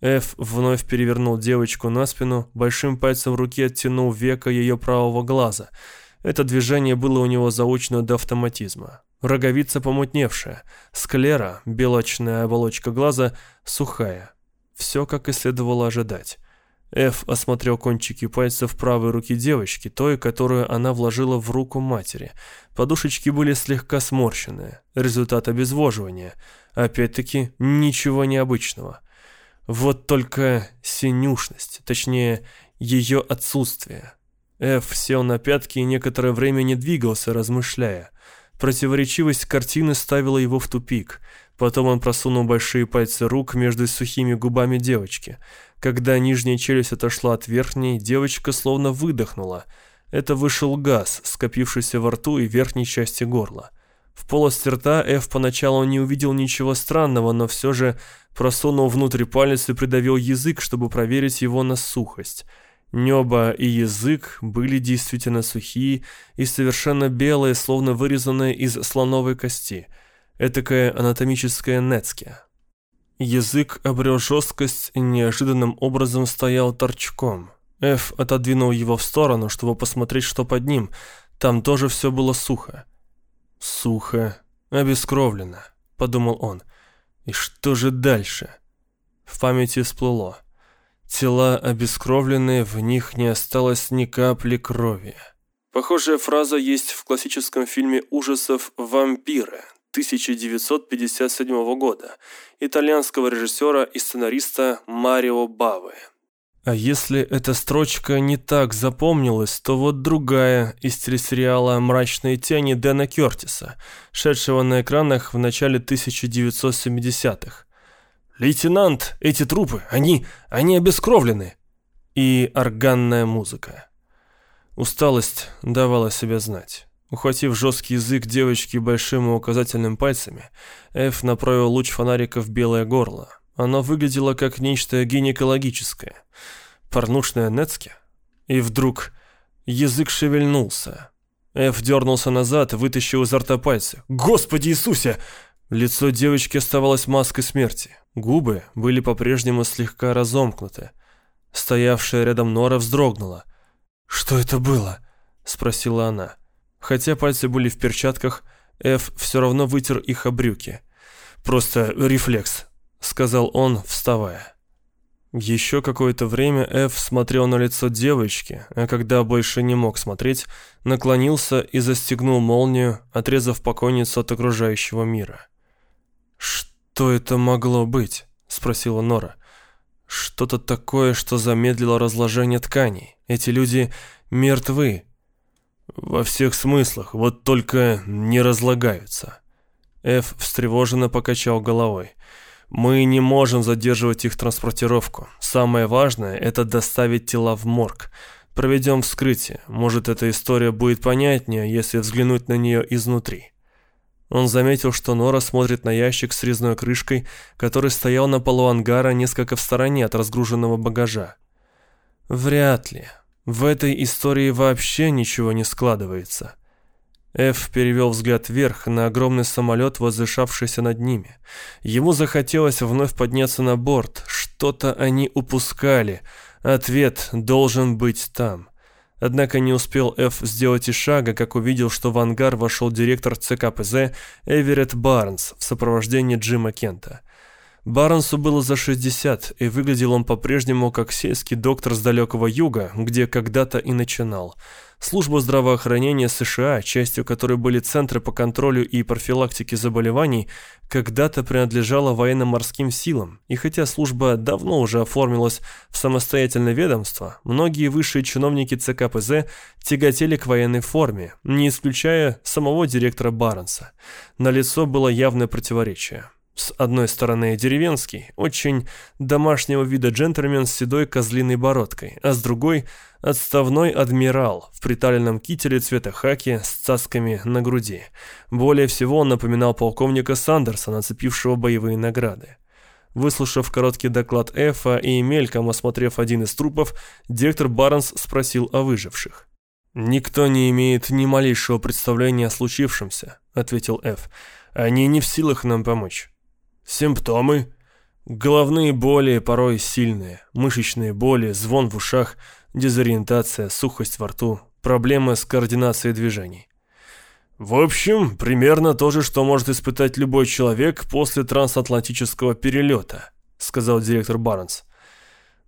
Эф вновь перевернул девочку на спину, большим пальцем руки оттянул века ее правого глаза – это движение было у него заочно до автоматизма. роговица помутневшая, склера, белочная оболочка глаза, сухая. Все, как и следовало ожидать. Эф осмотрел кончики пальцев правой руки девочки, той, которую она вложила в руку матери. Подушечки были слегка сморщенные. Результат обезвоживания. Опять-таки, ничего необычного. Вот только синюшность, точнее, ее отсутствие. Эф сел на пятки и некоторое время не двигался, размышляя. Противоречивость картины ставила его в тупик. Потом он просунул большие пальцы рук между сухими губами девочки – когда нижняя челюсть отошла от верхней, девочка словно выдохнула. Это вышел газ, скопившийся во рту и верхней части горла. В полости рта Эф поначалу не увидел ничего странного, но все же просунул внутрь палец и придавил язык, чтобы проверить его на сухость. Небо и язык были действительно сухие и совершенно белые, словно вырезанные из слоновой кости. Этакая анатомическая нецке. Язык обрел жесткость и неожиданным образом стоял торчком. Эф отодвинул его в сторону, чтобы посмотреть, что под ним. Там тоже все было сухо. «Сухо, обескровлено», — подумал он. «И что же дальше?» В памяти всплыло. Тела обескровленные, в них не осталось ни капли крови. Похожая фраза есть в классическом фильме ужасов «Вампиры», 1957 года итальянского режиссера и сценариста Марио Бавы. А если эта строчка не так запомнилась, то вот другая из телесериала «Мрачные тени» Дэна Кертиса, шедшего на экранах в начале 1970-х. «Лейтенант, эти трупы, они, они обескровлены!» И органная музыка. Усталость давала себя знать. Ухватив жесткий язык девочки большим и указательным пальцами, Эф направил луч фонарика в белое горло. Оно выглядело как нечто гинекологическое. Порнушное Нецке. И вдруг язык шевельнулся. Эф дернулся назад, вытащил изо рта пальцы. «Господи Иисусе!» Лицо девочки оставалось маской смерти. Губы были по-прежнему слегка разомкнуты. Стоявшая рядом Нора вздрогнула. «Что это было?» — спросила она. Хотя пальцы были в перчатках, Эф все равно вытер их о брюки. «Просто рефлекс», — сказал он, вставая. Еще какое-то время Эф смотрел на лицо девочки, а когда больше не мог смотреть, наклонился и застегнул молнию, отрезав покойницу от окружающего мира. «Что это могло быть?» — спросила Нора. «Что-то такое, что замедлило разложение тканей. Эти люди мертвы, «Во всех смыслах, вот только не разлагаются». Эф встревоженно покачал головой. «Мы не можем задерживать их транспортировку. Самое важное – это доставить тела в морг. Проведем вскрытие. Может, эта история будет понятнее, если взглянуть на нее изнутри». Он заметил, что Нора смотрит на ящик с резной крышкой, который стоял на полу ангара несколько в стороне от разгруженного багажа. «Вряд ли», в этой истории вообще ничего не складывается. Эф перевел взгляд вверх на огромный самолет, возвышавшийся над ними. Ему захотелось вновь подняться на борт. Что-то они упускали. Ответ должен быть там. Однако не успел Эф сделать и шага, как увидел, что в ангар вошел директор ЦК ПЗ Эверетт Барнс в сопровождении Джима Кента. Барнсу было за 60, и выглядел он по-прежнему как сельский доктор с далекого юга, где когда-то и начинал. Служба здравоохранения США, частью которой были центры по контролю и профилактике заболеваний, когда-то принадлежала военно-морским силам, и хотя служба давно уже оформилась в самостоятельное ведомство, многие высшие чиновники ЦК ПЗ тяготели к военной форме, не исключая самого директора Барнса. На лицо было явное противоречие. С одной стороны деревенский, очень домашнего вида джентльмен с седой козлиной бородкой, а с другой – отставной адмирал в приталенном кителе цвета хаки с цасками на груди. Более всего он напоминал полковника Сандерса, нацепившего боевые награды. Выслушав короткий доклад Эфа и мельком осмотрев один из трупов, директор Барнс спросил о выживших. «Никто не имеет ни малейшего представления о случившемся», — ответил Эф. «Они не в силах нам помочь». Симптомы? Головные боли, порой сильные, мышечные боли, звон в ушах, дезориентация, сухость во рту, проблемы с координацией движений. В общем, примерно то же, что может испытать любой человек после трансатлантического перелета, сказал директор Барнс.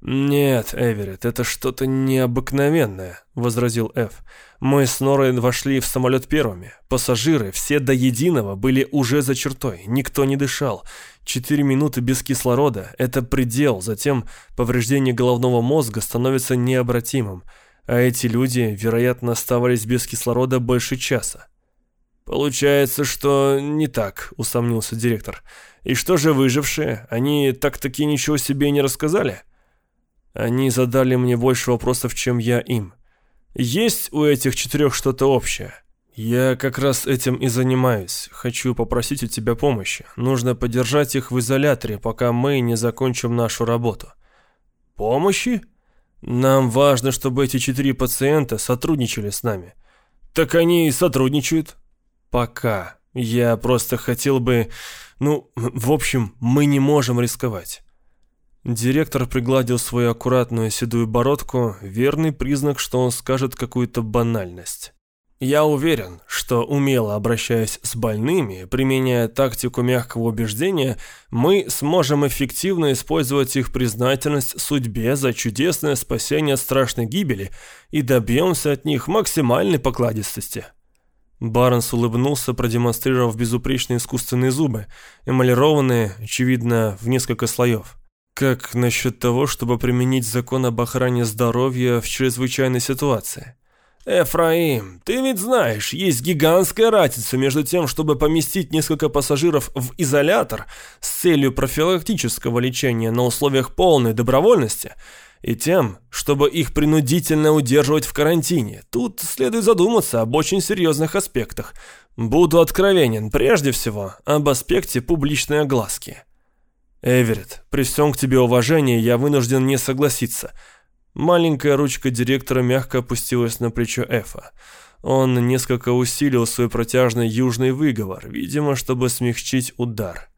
«Нет, Эверетт, это что-то необыкновенное», — возразил Эф. «Мы с Норой вошли в самолет первыми. Пассажиры, все до единого, были уже за чертой. Никто не дышал. Четыре минуты без кислорода — это предел. Затем повреждение головного мозга становится необратимым. А эти люди, вероятно, оставались без кислорода больше часа». «Получается, что не так», — усомнился директор. «И что же выжившие? Они так-таки ничего себе не рассказали?» Они задали мне больше вопросов, чем я им. Есть у этих четырех что-то общее? Я как раз этим и занимаюсь. Хочу попросить у тебя помощи. Нужно подержать их в изоляторе, пока мы не закончим нашу работу. Помощи? Нам важно, чтобы эти четыре пациента сотрудничали с нами. Так они и сотрудничают. Пока. Я просто хотел бы... Ну, в общем, мы не можем рисковать. Директор пригладил свою аккуратную седую бородку, верный признак, что он скажет какую-то банальность. Я уверен, что умело обращаясь с больными, применяя тактику мягкого убеждения, мы сможем эффективно использовать их признательность судьбе за чудесное спасение от страшной гибели и добьемся от них максимальной покладистости. Барнс улыбнулся, продемонстрировав безупречные искусственные зубы, эмалированные, очевидно, в несколько слоев. Как насчет того, чтобы применить закон об охране здоровья в чрезвычайной ситуации? Эфраим, ты ведь знаешь, есть гигантская разница между тем, чтобы поместить несколько пассажиров в изолятор с целью профилактического лечения на условиях полной добровольности, и тем, чтобы их принудительно удерживать в карантине. Тут следует задуматься об очень серьезных аспектах. Буду откровенен, прежде всего, об аспекте публичной огласки. «Эверетт, при всем к тебе уважении я вынужден не согласиться». Маленькая ручка директора мягко опустилась на плечо Эфа. Он несколько усилил свой протяжный южный выговор, видимо, чтобы смягчить удар.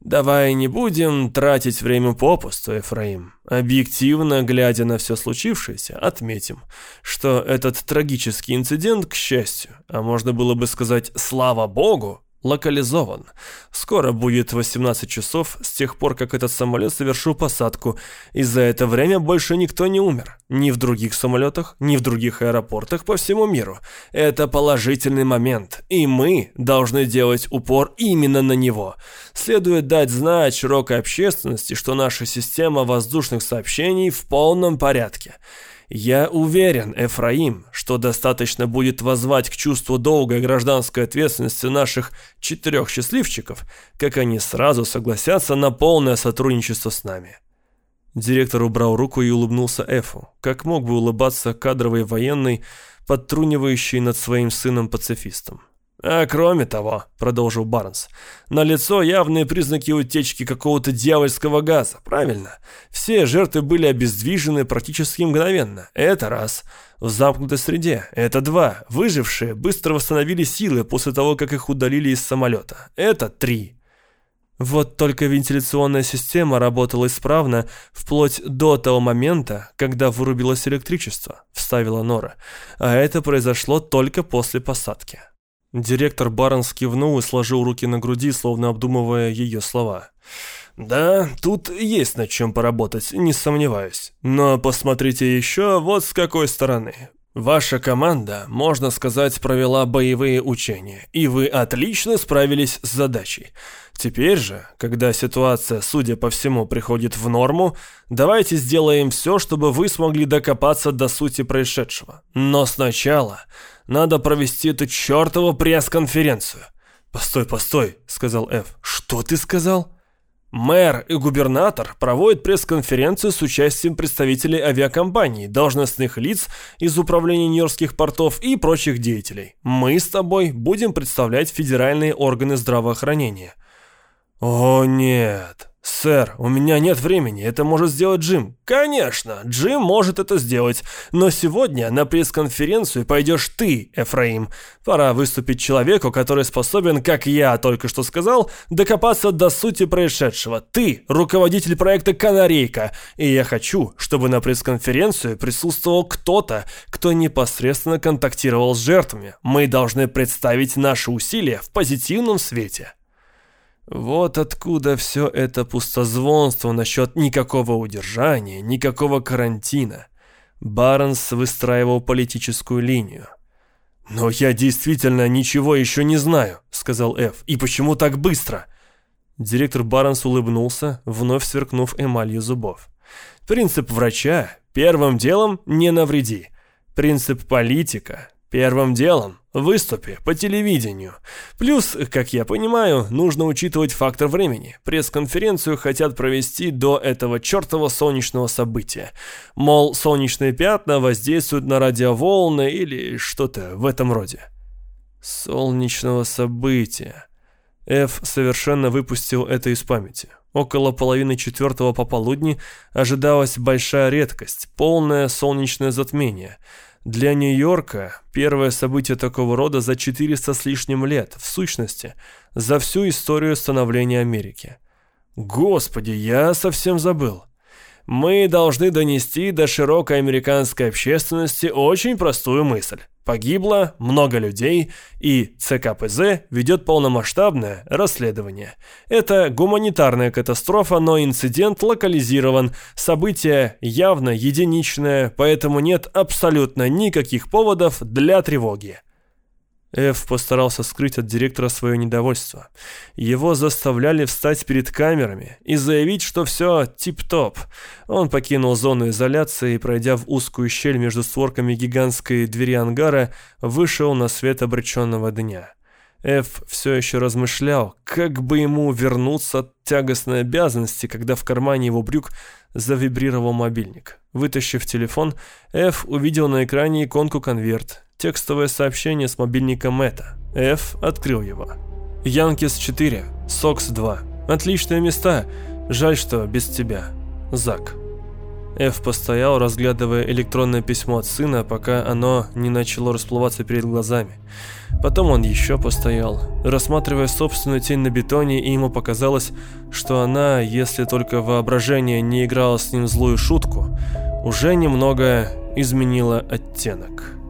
«Давай не будем тратить время попусту, Эфраим. Объективно, глядя на все случившееся, отметим, что этот трагический инцидент, к счастью, а можно было бы сказать «слава богу», локализован. Скоро будет 18 часов с тех пор, как этот самолет совершил посадку, и за это время больше никто не умер. Ни в других самолетах, ни в других аэропортах по всему миру. Это положительный момент, и мы должны делать упор именно на него. Следует дать знать широкой общественности, что наша система воздушных сообщений в полном порядке. Я уверен, Эфраим, что достаточно будет возвать к чувству долга и гражданской ответственности наших четырех счастливчиков, как они сразу согласятся на полное сотрудничество с нами. Директор убрал руку и улыбнулся Эфу, как мог бы улыбаться кадровый военный, подтрунивающий над своим сыном-пацифистом. «А кроме того», — продолжил Барнс, — «налицо явные признаки утечки какого-то дьявольского газа, правильно? Все жертвы были обездвижены практически мгновенно. Это раз. В замкнутой среде. Это два. Выжившие быстро восстановили силы после того, как их удалили из самолета. Это три». Вот только вентиляционная система работала исправно вплоть до того момента, когда вырубилось электричество, вставила Нора. А это произошло только после посадки. Директор Барнс кивнул и сложил руки на груди, словно обдумывая ее слова. «Да, тут есть над чем поработать, не сомневаюсь. Но посмотрите еще вот с какой стороны. Ваша команда, можно сказать, провела боевые учения, и вы отлично справились с задачей. Теперь же, когда ситуация, судя по всему, приходит в норму, давайте сделаем все, чтобы вы смогли докопаться до сути происшедшего. Но сначала надо провести эту чертову пресс-конференцию. «Постой, постой», — сказал Эф. «Что ты сказал?» Мэр и губернатор проводят пресс-конференцию с участием представителей авиакомпаний, должностных лиц из управления Нью-Йоркских портов и прочих деятелей. Мы с тобой будем представлять федеральные органы здравоохранения. О нет, «Сэр, у меня нет времени, это может сделать Джим». «Конечно, Джим может это сделать, но сегодня на пресс-конференцию пойдешь ты, Эфраим. Пора выступить человеку, который способен, как я только что сказал, докопаться до сути происшедшего. Ты – руководитель проекта «Канарейка», и я хочу, чтобы на пресс-конференцию присутствовал кто-то, кто непосредственно контактировал с жертвами. Мы должны представить наши усилия в позитивном свете». Вот откуда все это пустозвонство насчет никакого удержания, никакого карантина. Барнс выстраивал политическую линию. «Но я действительно ничего еще не знаю», — сказал Эф. «И почему так быстро?» Директор Барнс улыбнулся, вновь сверкнув эмалью зубов. «Принцип врача — первым делом не навреди. Принцип политика — первым делом Выступи по телевидению. Плюс, как я понимаю, нужно учитывать фактор времени. Пресс-конференцию хотят провести до этого чертова солнечного события. Мол, солнечные пятна воздействуют на радиоволны или что-то в этом роде. Солнечного события. Ф совершенно выпустил это из памяти. Около половины четвертого пополудни ожидалась большая редкость, полное солнечное затмение – для Нью-Йорка первое событие такого рода за 400 с лишним лет, в сущности, за всю историю становления Америки. Господи, я совсем забыл. Мы должны донести до широкой американской общественности очень простую мысль. Погибло много людей, и ЦКПЗ ведет полномасштабное расследование. Это гуманитарная катастрофа, но инцидент локализирован, событие явно единичное, поэтому нет абсолютно никаких поводов для тревоги. Эф постарался скрыть от директора свое недовольство. Его заставляли встать перед камерами и заявить, что все тип-топ. Он покинул зону изоляции и, пройдя в узкую щель между створками гигантской двери ангара, вышел на свет обреченного дня. Эф все еще размышлял, как бы ему вернуться от тягостной обязанности, когда в кармане его брюк завибрировал мобильник. Вытащив телефон, Эф увидел на экране иконку «Конверт», текстовое сообщение с мобильника Мэтта. Эф открыл его. «Янкис 4, Сокс 2. Отличные места. Жаль, что без тебя. Зак». Эф постоял, разглядывая электронное письмо от сына, пока оно не начало расплываться перед глазами. Потом он еще постоял, рассматривая собственную тень на бетоне, и ему показалось, что она, если только воображение не играло с ним злую шутку, уже немного изменила оттенок.